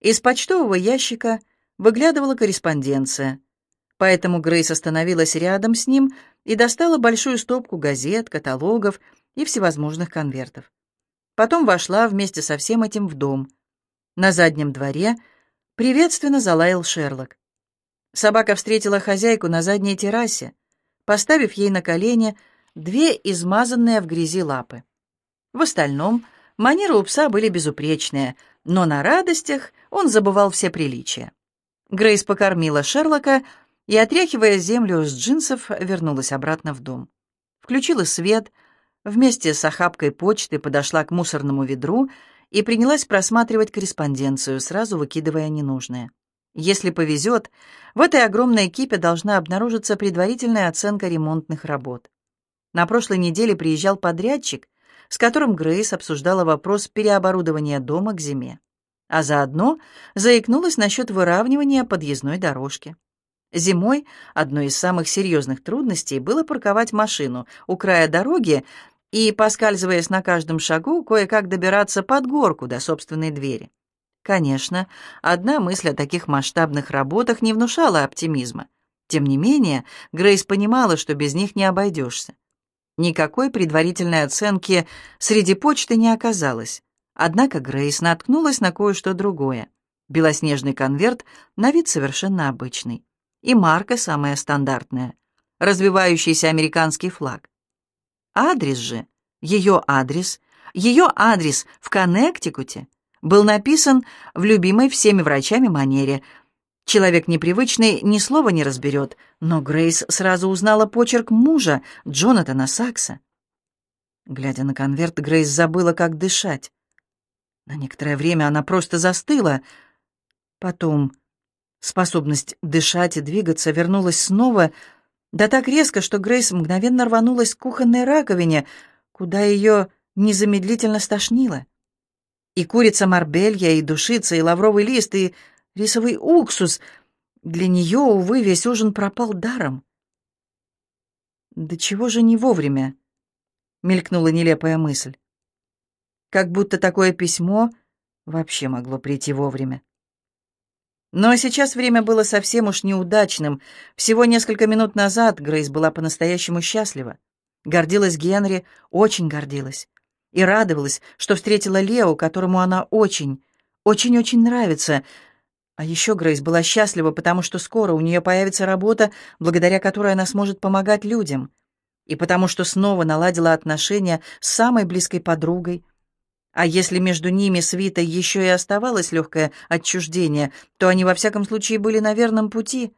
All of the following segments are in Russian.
Из почтового ящика выглядывала корреспонденция, поэтому Грейс остановилась рядом с ним и достала большую стопку газет, каталогов и всевозможных конвертов. Потом вошла вместе со всем этим в дом. На заднем дворе приветственно залаял Шерлок. Собака встретила хозяйку на задней террасе, поставив ей на колени две измазанные в грязи лапы. В остальном манеры у пса были безупречные, но на радостях он забывал все приличия. Грейс покормила Шерлока и, отряхивая землю с джинсов, вернулась обратно в дом. Включила свет, вместе с охапкой почты подошла к мусорному ведру и принялась просматривать корреспонденцию, сразу выкидывая ненужное. Если повезет, в этой огромной кипе должна обнаружиться предварительная оценка ремонтных работ. На прошлой неделе приезжал подрядчик, с которым Грейс обсуждала вопрос переоборудования дома к зиме, а заодно заикнулась насчет выравнивания подъездной дорожки. Зимой одной из самых серьезных трудностей было парковать машину у края дороги и, поскальзываясь на каждом шагу, кое-как добираться под горку до собственной двери. Конечно, одна мысль о таких масштабных работах не внушала оптимизма. Тем не менее, Грейс понимала, что без них не обойдешься. Никакой предварительной оценки среди почты не оказалось. Однако Грейс наткнулась на кое-что другое. Белоснежный конверт на вид совершенно обычный. И марка самая стандартная. Развивающийся американский флаг. Адрес же, ее адрес, ее адрес в Коннектикуте — был написан в любимой всеми врачами манере. Человек непривычный ни слова не разберет, но Грейс сразу узнала почерк мужа, Джонатана Сакса. Глядя на конверт, Грейс забыла, как дышать. На некоторое время она просто застыла. Потом способность дышать и двигаться вернулась снова, да так резко, что Грейс мгновенно рванулась к кухонной раковине, куда ее незамедлительно стошнило. И курица морбелья, и душица, и лавровый лист, и рисовый уксус. Для нее, увы, весь ужин пропал даром. «Да чего же не вовремя?» — мелькнула нелепая мысль. Как будто такое письмо вообще могло прийти вовремя. Но сейчас время было совсем уж неудачным. Всего несколько минут назад Грейс была по-настоящему счастлива. Гордилась Генри, очень гордилась и радовалась, что встретила Лео, которому она очень, очень-очень нравится. А еще Грейс была счастлива, потому что скоро у нее появится работа, благодаря которой она сможет помогать людям, и потому что снова наладила отношения с самой близкой подругой. А если между ними с Витой еще и оставалось легкое отчуждение, то они во всяком случае были на верном пути,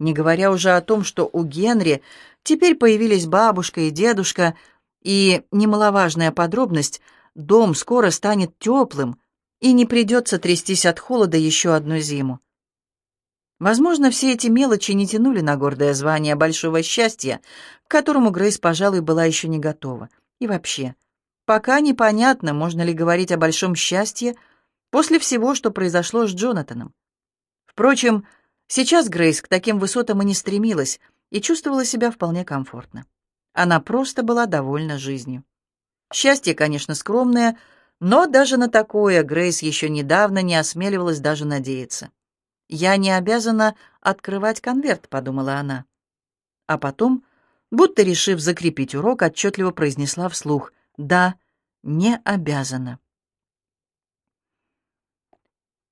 не говоря уже о том, что у Генри теперь появились бабушка и дедушка — и немаловажная подробность — дом скоро станет теплым, и не придется трястись от холода еще одну зиму. Возможно, все эти мелочи не тянули на гордое звание большого счастья, к которому Грейс, пожалуй, была еще не готова. И вообще, пока непонятно, можно ли говорить о большом счастье после всего, что произошло с Джонатаном. Впрочем, сейчас Грейс к таким высотам и не стремилась и чувствовала себя вполне комфортно. Она просто была довольна жизнью. Счастье, конечно, скромное, но даже на такое Грейс еще недавно не осмеливалась даже надеяться. «Я не обязана открывать конверт», — подумала она. А потом, будто решив закрепить урок, отчетливо произнесла вслух «Да, не обязана».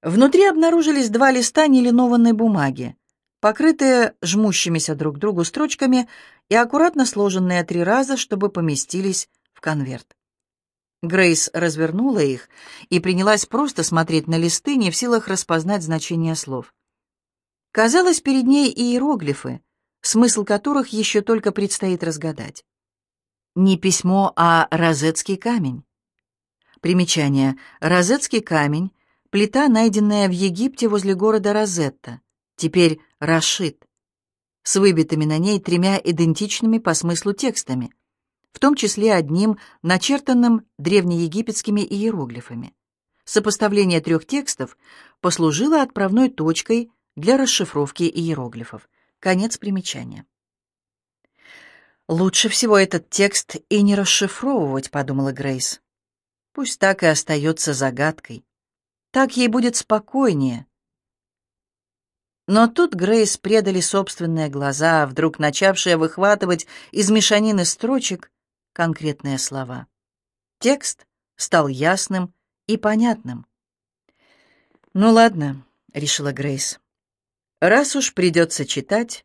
Внутри обнаружились два листа нелинованной бумаги покрытые жмущимися друг к другу строчками и аккуратно сложенные три раза, чтобы поместились в конверт. Грейс развернула их и принялась просто смотреть на листы, не в силах распознать значение слов. Казалось, перед ней иероглифы, смысл которых еще только предстоит разгадать. Не письмо, а розетский камень. Примечание. Розетский камень — плита, найденная в Египте возле города Розетта теперь Рашид, с выбитыми на ней тремя идентичными по смыслу текстами, в том числе одним, начертанным древнеегипетскими иероглифами. Сопоставление трех текстов послужило отправной точкой для расшифровки иероглифов. Конец примечания. «Лучше всего этот текст и не расшифровывать», — подумала Грейс. «Пусть так и остается загадкой». Так ей будет спокойнее. Но тут Грейс предали собственные глаза, вдруг начавшие выхватывать из мешанины строчек конкретные слова. Текст стал ясным и понятным. «Ну ладно», — решила Грейс. «Раз уж придется читать,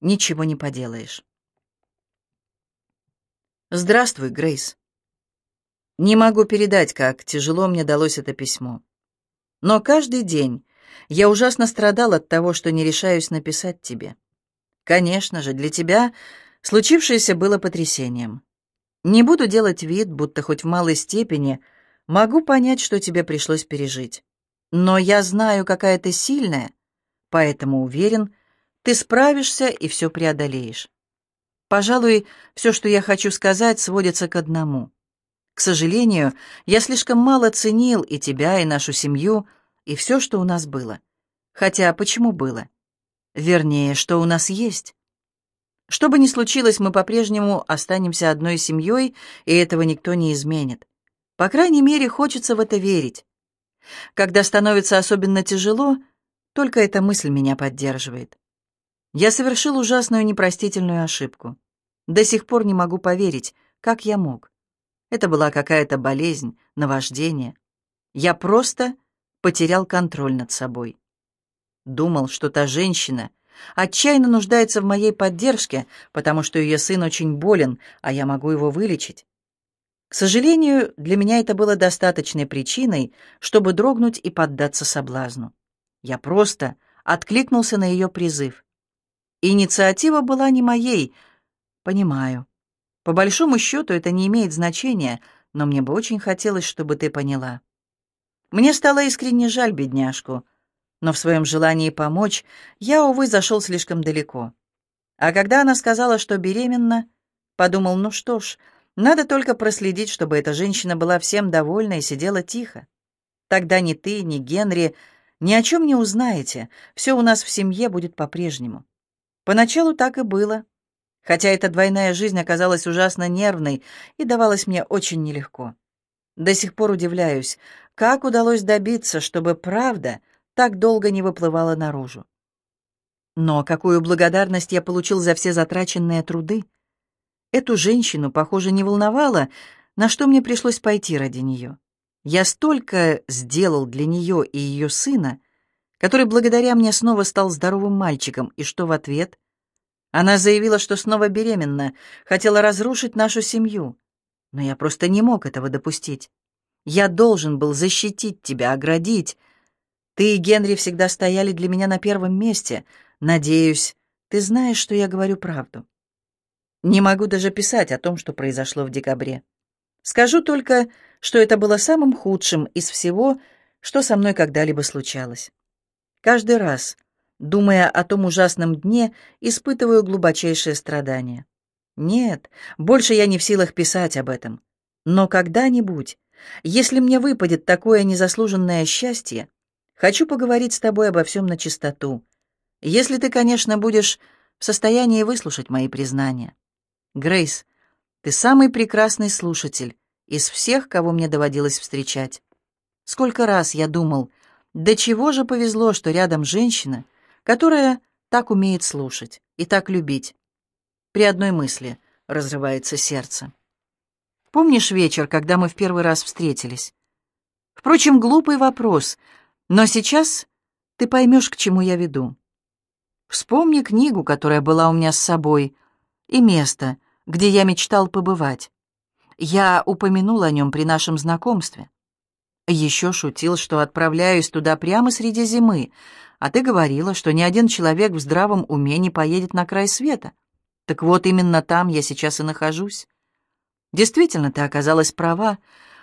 ничего не поделаешь». «Здравствуй, Грейс. Не могу передать, как тяжело мне далось это письмо. Но каждый день я ужасно страдал от того, что не решаюсь написать тебе. Конечно же, для тебя случившееся было потрясением. Не буду делать вид, будто хоть в малой степени могу понять, что тебе пришлось пережить. Но я знаю, какая ты сильная, поэтому уверен, ты справишься и все преодолеешь. Пожалуй, все, что я хочу сказать, сводится к одному. К сожалению, я слишком мало ценил и тебя, и нашу семью, и все, что у нас было. Хотя почему было? Вернее, что у нас есть. Что бы ни случилось, мы по-прежнему останемся одной семьей, и этого никто не изменит. По крайней мере, хочется в это верить. Когда становится особенно тяжело, только эта мысль меня поддерживает. Я совершил ужасную непростительную ошибку. До сих пор не могу поверить, как я мог. Это была какая-то болезнь, наваждение. Я просто потерял контроль над собой. Думал, что та женщина отчаянно нуждается в моей поддержке, потому что ее сын очень болен, а я могу его вылечить. К сожалению, для меня это было достаточной причиной, чтобы дрогнуть и поддаться соблазну. Я просто откликнулся на ее призыв. Инициатива была не моей, понимаю. По большому счету это не имеет значения, но мне бы очень хотелось, чтобы ты поняла. Мне стало искренне жаль бедняжку, но в своем желании помочь я, увы, зашел слишком далеко. А когда она сказала, что беременна, подумал, ну что ж, надо только проследить, чтобы эта женщина была всем довольна и сидела тихо. Тогда ни ты, ни Генри ни о чем не узнаете, все у нас в семье будет по-прежнему. Поначалу так и было, хотя эта двойная жизнь оказалась ужасно нервной и давалась мне очень нелегко. До сих пор удивляюсь, как удалось добиться, чтобы правда так долго не выплывала наружу. Но какую благодарность я получил за все затраченные труды. Эту женщину, похоже, не волновало, на что мне пришлось пойти ради нее. Я столько сделал для нее и ее сына, который благодаря мне снова стал здоровым мальчиком, и что в ответ? Она заявила, что снова беременна, хотела разрушить нашу семью. Но я просто не мог этого допустить. Я должен был защитить тебя, оградить. Ты и Генри всегда стояли для меня на первом месте. Надеюсь, ты знаешь, что я говорю правду. Не могу даже писать о том, что произошло в декабре. Скажу только, что это было самым худшим из всего, что со мной когда-либо случалось. Каждый раз, думая о том ужасном дне, испытываю глубочайшее страдание. Нет, больше я не в силах писать об этом. Но когда-нибудь, если мне выпадет такое незаслуженное счастье, хочу поговорить с тобой обо всем на чистоту, если ты, конечно, будешь в состоянии выслушать мои признания. Грейс, ты самый прекрасный слушатель из всех, кого мне доводилось встречать. Сколько раз я думал, до чего же повезло, что рядом женщина, которая так умеет слушать и так любить. При одной мысли разрывается сердце. Помнишь вечер, когда мы в первый раз встретились? Впрочем, глупый вопрос, но сейчас ты поймешь, к чему я веду. Вспомни книгу, которая была у меня с собой, и место, где я мечтал побывать. Я упомянул о нем при нашем знакомстве. Еще шутил, что отправляюсь туда прямо среди зимы, а ты говорила, что ни один человек в здравом уме не поедет на край света. Так вот, именно там я сейчас и нахожусь. Действительно, ты оказалась права.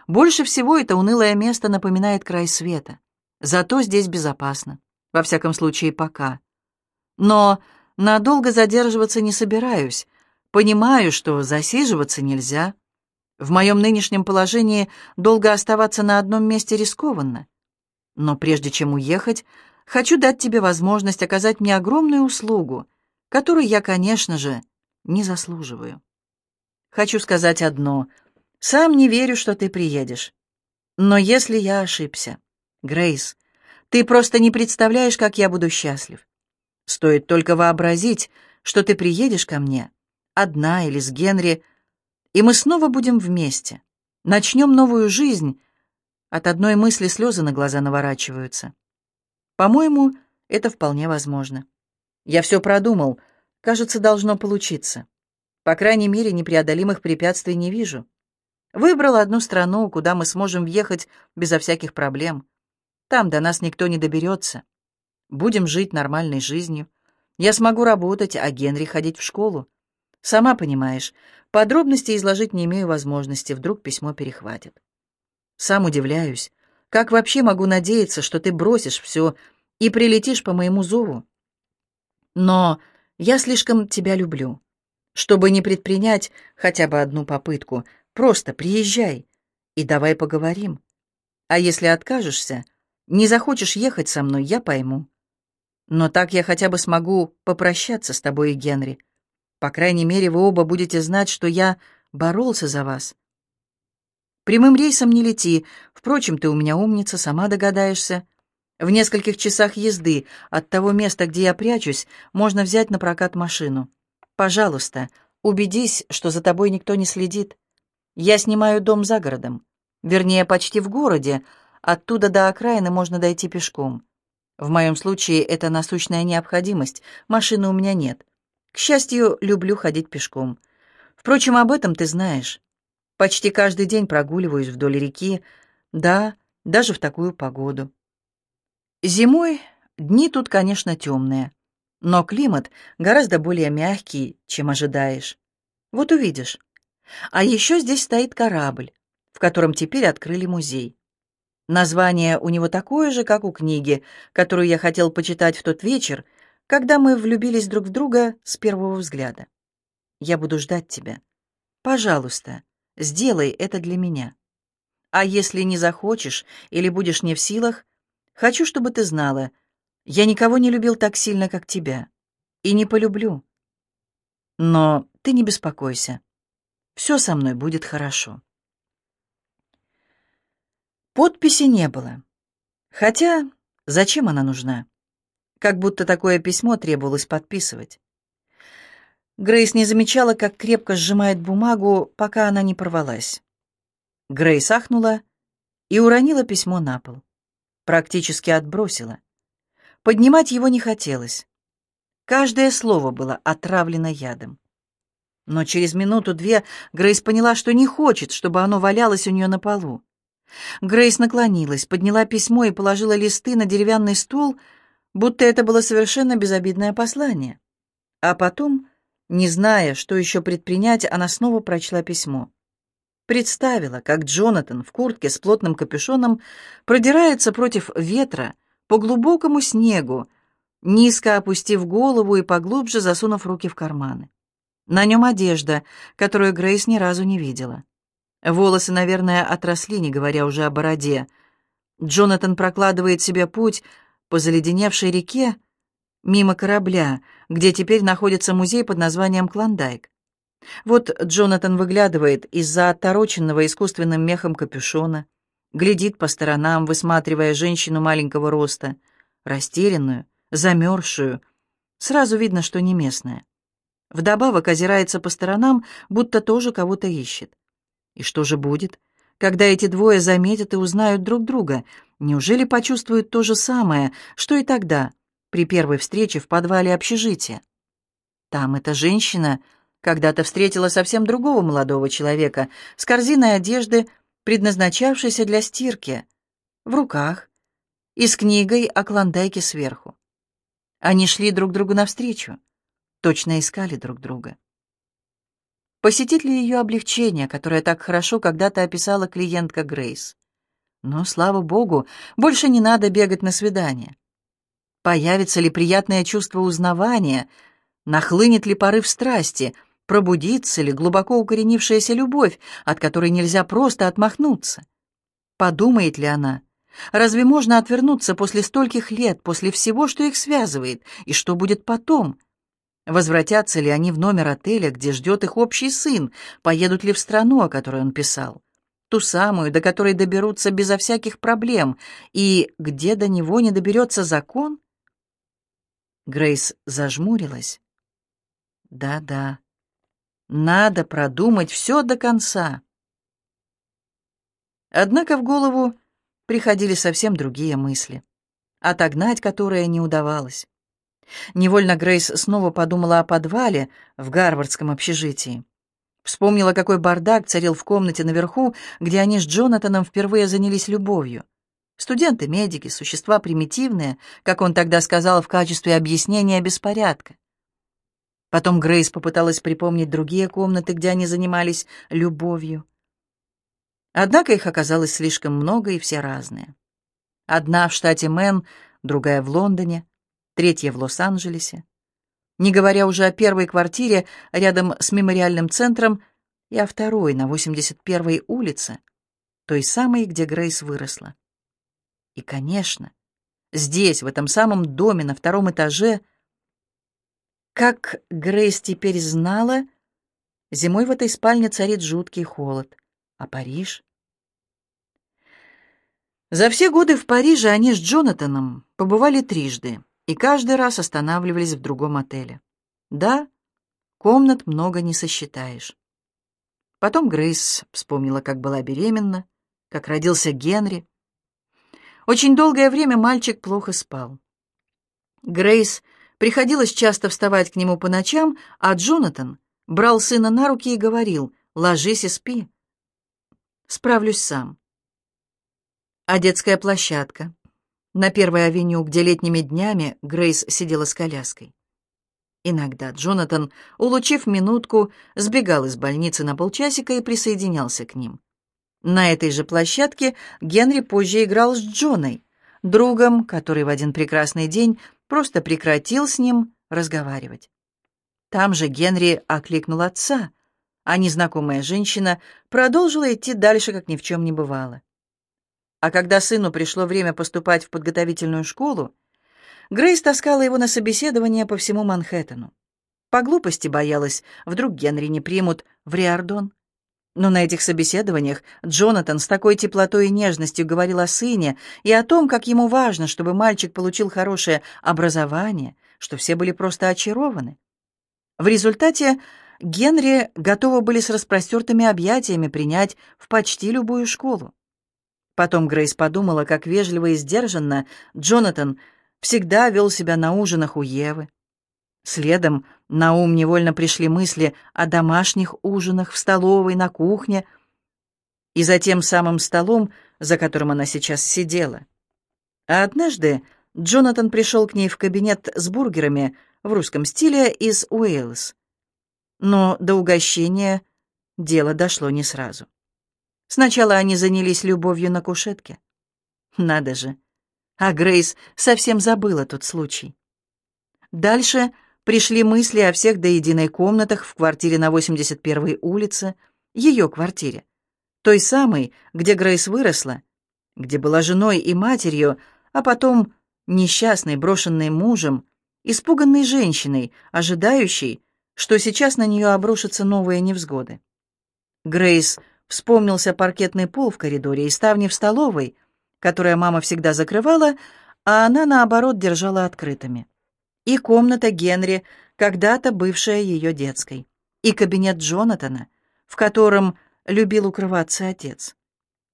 Больше всего это унылое место напоминает край света. Зато здесь безопасно. Во всяком случае, пока. Но надолго задерживаться не собираюсь. Понимаю, что засиживаться нельзя. В моем нынешнем положении долго оставаться на одном месте рискованно. Но прежде чем уехать, хочу дать тебе возможность оказать мне огромную услугу, которую я, конечно же, не заслуживаю. Хочу сказать одно. Сам не верю, что ты приедешь. Но если я ошибся, Грейс, ты просто не представляешь, как я буду счастлив. Стоит только вообразить, что ты приедешь ко мне, одна или с Генри, и мы снова будем вместе. Начнем новую жизнь. От одной мысли слезы на глаза наворачиваются. По-моему, это вполне возможно. Я все продумал. Кажется, должно получиться. По крайней мере, непреодолимых препятствий не вижу. Выбрал одну страну, куда мы сможем въехать безо всяких проблем. Там до нас никто не доберется. Будем жить нормальной жизнью. Я смогу работать, а Генри ходить в школу. Сама понимаешь, подробности изложить не имею возможности, вдруг письмо перехватит. Сам удивляюсь, как вообще могу надеяться, что ты бросишь все и прилетишь по моему зову? Но я слишком тебя люблю. Чтобы не предпринять хотя бы одну попытку, просто приезжай и давай поговорим. А если откажешься, не захочешь ехать со мной, я пойму. Но так я хотя бы смогу попрощаться с тобой и Генри. По крайней мере, вы оба будете знать, что я боролся за вас. Прямым рейсом не лети. Впрочем, ты у меня умница, сама догадаешься. В нескольких часах езды от того места, где я прячусь, можно взять на прокат машину. Пожалуйста, убедись, что за тобой никто не следит. Я снимаю дом за городом. Вернее, почти в городе, Оттуда до окраины можно дойти пешком. В моем случае это насущная необходимость, машины у меня нет. К счастью, люблю ходить пешком. Впрочем, об этом ты знаешь. Почти каждый день прогуливаюсь вдоль реки, да, даже в такую погоду. Зимой дни тут, конечно, темные, но климат гораздо более мягкий, чем ожидаешь. Вот увидишь. А еще здесь стоит корабль, в котором теперь открыли музей. Название у него такое же, как у книги, которую я хотел почитать в тот вечер, когда мы влюбились друг в друга с первого взгляда. Я буду ждать тебя. Пожалуйста, сделай это для меня. А если не захочешь или будешь не в силах, хочу, чтобы ты знала, я никого не любил так сильно, как тебя. И не полюблю. Но ты не беспокойся. Все со мной будет хорошо. Подписи не было. Хотя, зачем она нужна? Как будто такое письмо требовалось подписывать. Грейс не замечала, как крепко сжимает бумагу, пока она не порвалась. Грейс ахнула и уронила письмо на пол. Практически отбросила. Поднимать его не хотелось. Каждое слово было отравлено ядом. Но через минуту-две Грейс поняла, что не хочет, чтобы оно валялось у нее на полу. Грейс наклонилась, подняла письмо и положила листы на деревянный стул, будто это было совершенно безобидное послание. А потом, не зная, что еще предпринять, она снова прочла письмо. Представила, как Джонатан в куртке с плотным капюшоном продирается против ветра по глубокому снегу, низко опустив голову и поглубже засунув руки в карманы. На нем одежда, которую Грейс ни разу не видела. Волосы, наверное, отросли, не говоря уже о бороде. Джонатан прокладывает себе путь по заледеневшей реке мимо корабля, где теперь находится музей под названием Клондайк. Вот Джонатан выглядывает из-за отороченного искусственным мехом капюшона, глядит по сторонам, высматривая женщину маленького роста, растерянную, замерзшую. Сразу видно, что не местная. Вдобавок озирается по сторонам, будто тоже кого-то ищет. И что же будет, когда эти двое заметят и узнают друг друга? Неужели почувствуют то же самое, что и тогда, при первой встрече в подвале общежития? Там эта женщина когда-то встретила совсем другого молодого человека с корзиной одежды, предназначавшейся для стирки, в руках и с книгой о клондайке сверху. Они шли друг другу навстречу, точно искали друг друга. Посетит ли ее облегчение, которое так хорошо когда-то описала клиентка Грейс? Но, слава богу, больше не надо бегать на свидание. Появится ли приятное чувство узнавания, нахлынет ли порыв страсти, пробудится ли глубоко укоренившаяся любовь, от которой нельзя просто отмахнуться? Подумает ли она? Разве можно отвернуться после стольких лет, после всего, что их связывает, и что будет потом? Возвратятся ли они в номер отеля, где ждет их общий сын? Поедут ли в страну, о которой он писал? ту самую, до которой доберутся безо всяких проблем, и где до него не доберется закон? Грейс зажмурилась. Да-да, надо продумать все до конца. Однако в голову приходили совсем другие мысли, отогнать которые не удавалось. Невольно Грейс снова подумала о подвале в гарвардском общежитии. Вспомнила, какой бардак царил в комнате наверху, где они с Джонатаном впервые занялись любовью. Студенты, медики, существа примитивные, как он тогда сказал в качестве объяснения беспорядка. Потом Грейс попыталась припомнить другие комнаты, где они занимались любовью. Однако их оказалось слишком много, и все разные. Одна в штате Мэн, другая в Лондоне, третья в Лос-Анджелесе. Не говоря уже о первой квартире рядом с мемориальным центром и о второй на 81-й улице, той самой, где Грейс выросла. И, конечно, здесь, в этом самом доме на втором этаже, как Грейс теперь знала, зимой в этой спальне царит жуткий холод. А Париж? За все годы в Париже они с Джонатаном побывали трижды и каждый раз останавливались в другом отеле. Да, комнат много не сосчитаешь. Потом Грейс вспомнила, как была беременна, как родился Генри. Очень долгое время мальчик плохо спал. Грейс приходилось часто вставать к нему по ночам, а Джонатан брал сына на руки и говорил «Ложись и спи». «Справлюсь сам». А детская площадка? На первой авеню, где летними днями Грейс сидела с коляской. Иногда Джонатан, улучив минутку, сбегал из больницы на полчасика и присоединялся к ним. На этой же площадке Генри позже играл с Джоной, другом, который в один прекрасный день просто прекратил с ним разговаривать. Там же Генри окликнул отца, а незнакомая женщина продолжила идти дальше, как ни в чем не бывало. А когда сыну пришло время поступать в подготовительную школу, Грейс таскала его на собеседование по всему Манхэттену. По глупости боялась, вдруг Генри не примут в Риардон. Но на этих собеседованиях Джонатан с такой теплотой и нежностью говорил о сыне и о том, как ему важно, чтобы мальчик получил хорошее образование, что все были просто очарованы. В результате Генри готовы были с распростертыми объятиями принять в почти любую школу. Потом Грейс подумала, как вежливо и сдержанно Джонатан всегда вел себя на ужинах у Евы. Следом на ум невольно пришли мысли о домашних ужинах в столовой, на кухне и за тем самым столом, за которым она сейчас сидела. А однажды Джонатан пришел к ней в кабинет с бургерами в русском стиле из Уэйлс. Но до угощения дело дошло не сразу. Сначала они занялись любовью на кушетке. Надо же. А Грейс совсем забыла тот случай. Дальше пришли мысли о всех до единой комнатах в квартире на 81-й улице, ее квартире. Той самой, где Грейс выросла, где была женой и матерью, а потом несчастной, брошенной мужем, испуганной женщиной, ожидающей, что сейчас на нее обрушатся новые невзгоды. Грейс Вспомнился паркетный пол в коридоре и ставни в столовой, которые мама всегда закрывала, а она, наоборот, держала открытыми. И комната Генри, когда-то бывшая ее детской. И кабинет Джонатана, в котором любил укрываться отец.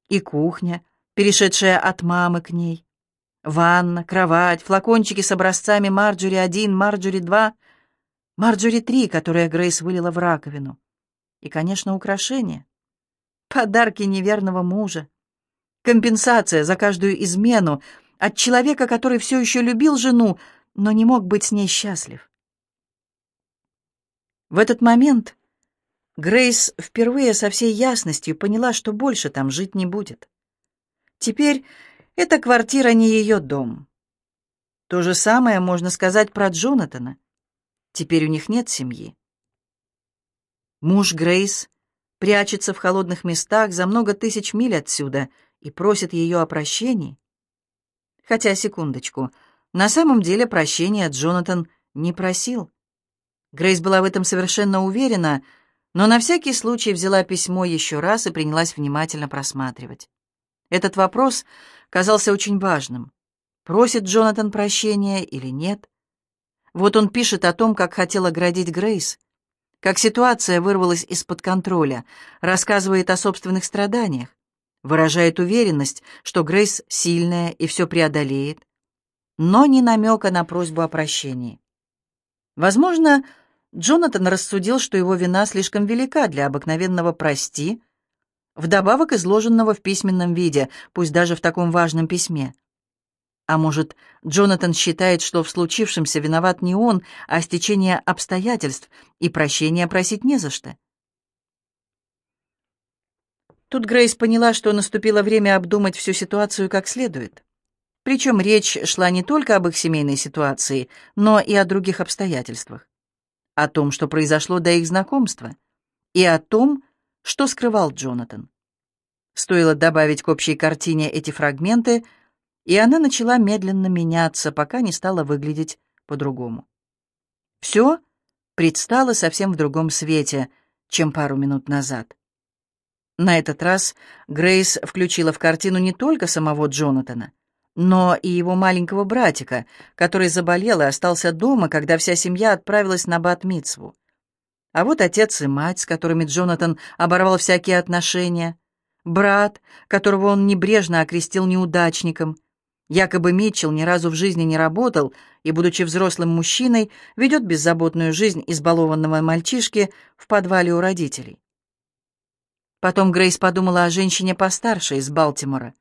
И кухня, перешедшая от мамы к ней. Ванна, кровать, флакончики с образцами Марджори-1, Марджори-2, Марджори-3, которые Грейс вылила в раковину. И, конечно, украшения подарки неверного мужа, компенсация за каждую измену от человека, который все еще любил жену, но не мог быть с ней счастлив. В этот момент Грейс впервые со всей ясностью поняла, что больше там жить не будет. Теперь эта квартира не ее дом. То же самое можно сказать про Джонатана. Теперь у них нет семьи. Муж Грейс прячется в холодных местах за много тысяч миль отсюда и просит ее о прощении. Хотя, секундочку, на самом деле прощения Джонатан не просил. Грейс была в этом совершенно уверена, но на всякий случай взяла письмо еще раз и принялась внимательно просматривать. Этот вопрос казался очень важным. Просит Джонатан прощения или нет? Вот он пишет о том, как хотел оградить Грейс, как ситуация вырвалась из-под контроля, рассказывает о собственных страданиях, выражает уверенность, что Грейс сильная и все преодолеет, но ни намека на просьбу о прощении. Возможно, Джонатан рассудил, что его вина слишком велика для обыкновенного «прости», вдобавок изложенного в письменном виде, пусть даже в таком важном письме. А может, Джонатан считает, что в случившемся виноват не он, а стечение обстоятельств, и прощения просить не за что? Тут Грейс поняла, что наступило время обдумать всю ситуацию как следует. Причем речь шла не только об их семейной ситуации, но и о других обстоятельствах о том, что произошло до их знакомства, и о том, что скрывал Джонатан. Стоило добавить к общей картине эти фрагменты, и она начала медленно меняться, пока не стала выглядеть по-другому. Все предстало совсем в другом свете, чем пару минут назад. На этот раз Грейс включила в картину не только самого Джонатана, но и его маленького братика, который заболел и остался дома, когда вся семья отправилась на бат-мицву. А вот отец и мать, с которыми Джонатан оборвал всякие отношения, брат, которого он небрежно окрестил неудачником. Якобы Митчелл ни разу в жизни не работал и, будучи взрослым мужчиной, ведет беззаботную жизнь избалованного мальчишки в подвале у родителей. Потом Грейс подумала о женщине постарше из Балтимора,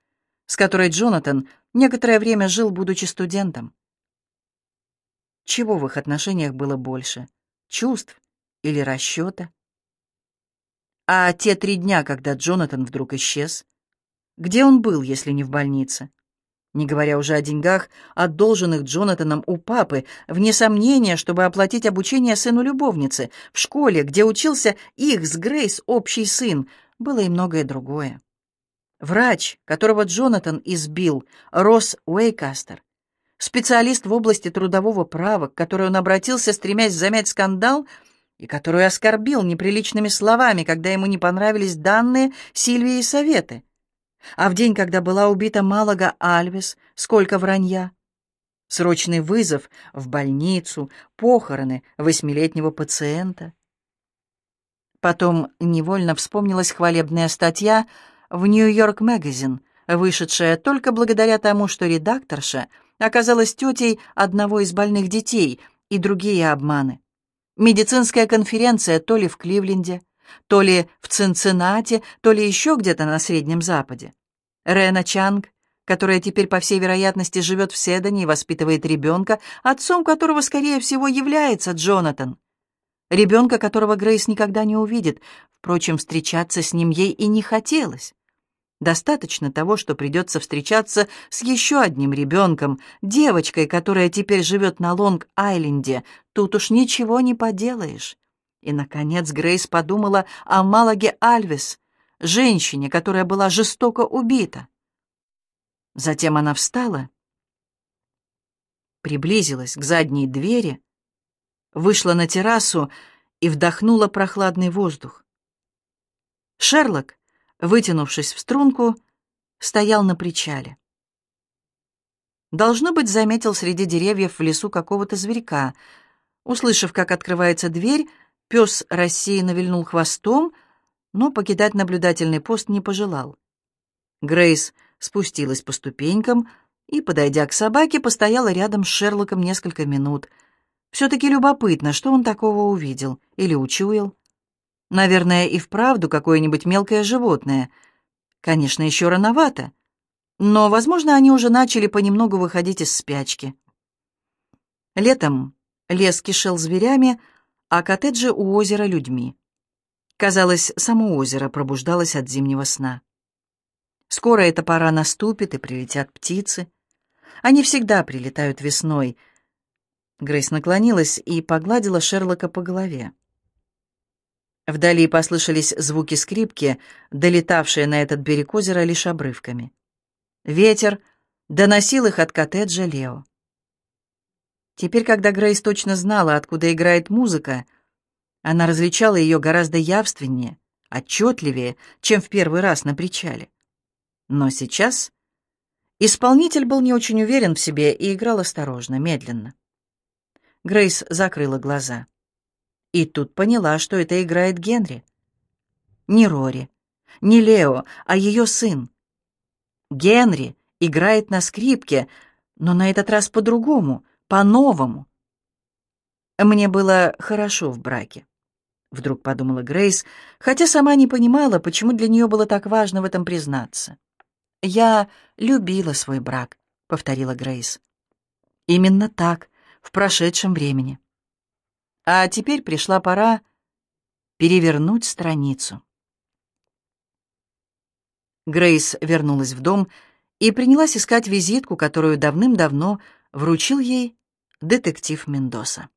с которой Джонатан некоторое время жил, будучи студентом. Чего в их отношениях было больше? Чувств или расчета? А те три дня, когда Джонатан вдруг исчез? Где он был, если не в больнице? Не говоря уже о деньгах, одолженных Джонатаном у папы, вне сомнения, чтобы оплатить обучение сыну любовницы, в школе, где учился их с Грейс общий сын, было и многое другое. Врач, которого Джонатан избил, Росс Уэйкастер, специалист в области трудового права, к которой он обратился, стремясь замять скандал, и которую оскорбил неприличными словами, когда ему не понравились данные Сильвии и советы. А в день, когда была убита Малага Альвес, сколько вранья. Срочный вызов в больницу, похороны восьмилетнего пациента. Потом невольно вспомнилась хвалебная статья в «Нью-Йорк Магазин», вышедшая только благодаря тому, что редакторша оказалась тетей одного из больных детей и другие обманы. Медицинская конференция то ли в Кливленде, то ли в Цинциннате, то ли еще где-то на Среднем Западе. Рена Чанг, которая теперь, по всей вероятности, живет в Седане и воспитывает ребенка, отцом которого, скорее всего, является Джонатан. Ребенка, которого Грейс никогда не увидит, впрочем, встречаться с ним ей и не хотелось. Достаточно того, что придется встречаться с еще одним ребенком, девочкой, которая теперь живет на Лонг-Айленде. Тут уж ничего не поделаешь. И, наконец, Грейс подумала о Малаге Альвес, женщине, которая была жестоко убита. Затем она встала, приблизилась к задней двери, вышла на террасу и вдохнула прохладный воздух. Шерлок, вытянувшись в струнку, стоял на причале. Должно быть, заметил среди деревьев в лесу какого-то зверька. Услышав, как открывается дверь, пес рассеянно вильнул хвостом, но покидать наблюдательный пост не пожелал. Грейс спустилась по ступенькам и, подойдя к собаке, постояла рядом с Шерлоком несколько минут. Все-таки любопытно, что он такого увидел или учуял. Наверное, и вправду какое-нибудь мелкое животное. Конечно, еще рановато. Но, возможно, они уже начали понемногу выходить из спячки. Летом лес кишел зверями, а коттеджи у озера людьми. Казалось, само озеро пробуждалось от зимнего сна. Скоро эта пора наступит, и прилетят птицы. Они всегда прилетают весной. Грейс наклонилась и погладила Шерлока по голове. Вдали послышались звуки скрипки, долетавшие на этот берег озера лишь обрывками. Ветер доносил их от коттеджа Лео. Теперь, когда Грейс точно знала, откуда играет музыка, Она различала ее гораздо явственнее, отчетливее, чем в первый раз на причале. Но сейчас исполнитель был не очень уверен в себе и играл осторожно, медленно. Грейс закрыла глаза. И тут поняла, что это играет Генри. Не Рори, не Лео, а ее сын. Генри играет на скрипке, но на этот раз по-другому, по-новому. Мне было хорошо в браке. Вдруг подумала Грейс, хотя сама не понимала, почему для нее было так важно в этом признаться. «Я любила свой брак», — повторила Грейс. «Именно так, в прошедшем времени. А теперь пришла пора перевернуть страницу». Грейс вернулась в дом и принялась искать визитку, которую давным-давно вручил ей детектив Мендоса.